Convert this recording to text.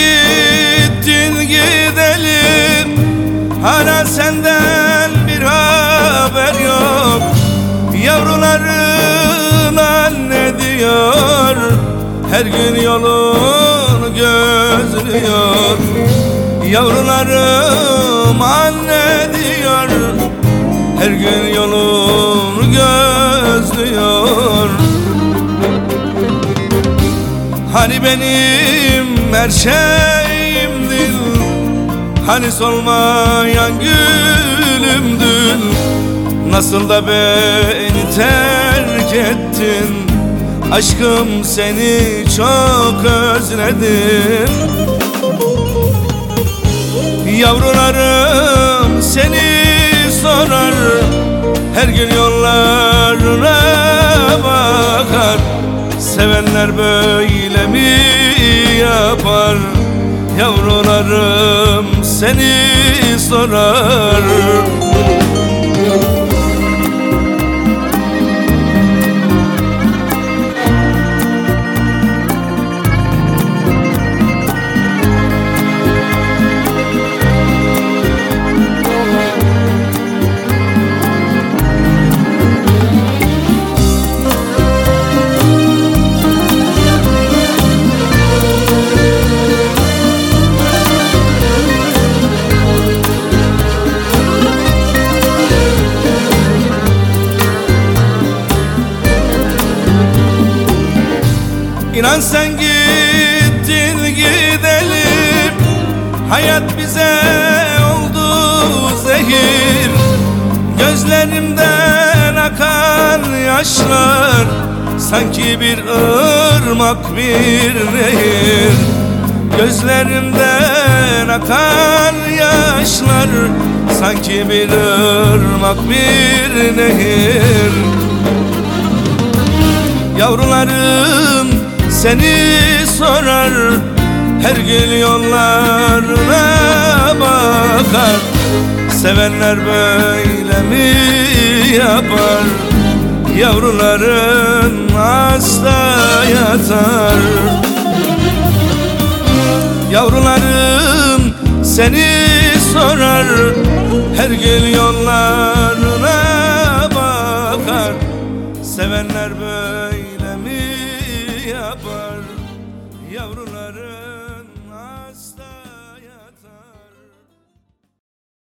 gittin gidelim. Hala senden bir haber yok. Yavruların anne diyor. Her gün yolunu gözlüyor. Yavrularım anne diyor. Her gün yolunu Hani benim her şeyimdin Hani solmayan gülümdün Nasıl da beni terk ettin? Aşkım seni çok özledim. Yavrularım seni sorar. Her gün yollarına Sevenler böyle mi yapar? Yavrularım seni sorar İnan sen gittin gidelim. Hayat bize oldu zehir. Gözlerimden akan yaşlar Sanki bir ırmak bir nehir Gözlerimden akan yaşlar Sanki bir ırmak bir nehir. Yavrularım seni sorar. Her gün yollarına bakar. Sevenler böyle mi yapar? Yavruların hasta yatar. Yavrularım seni sorar. Her gün yollarına Yavrularım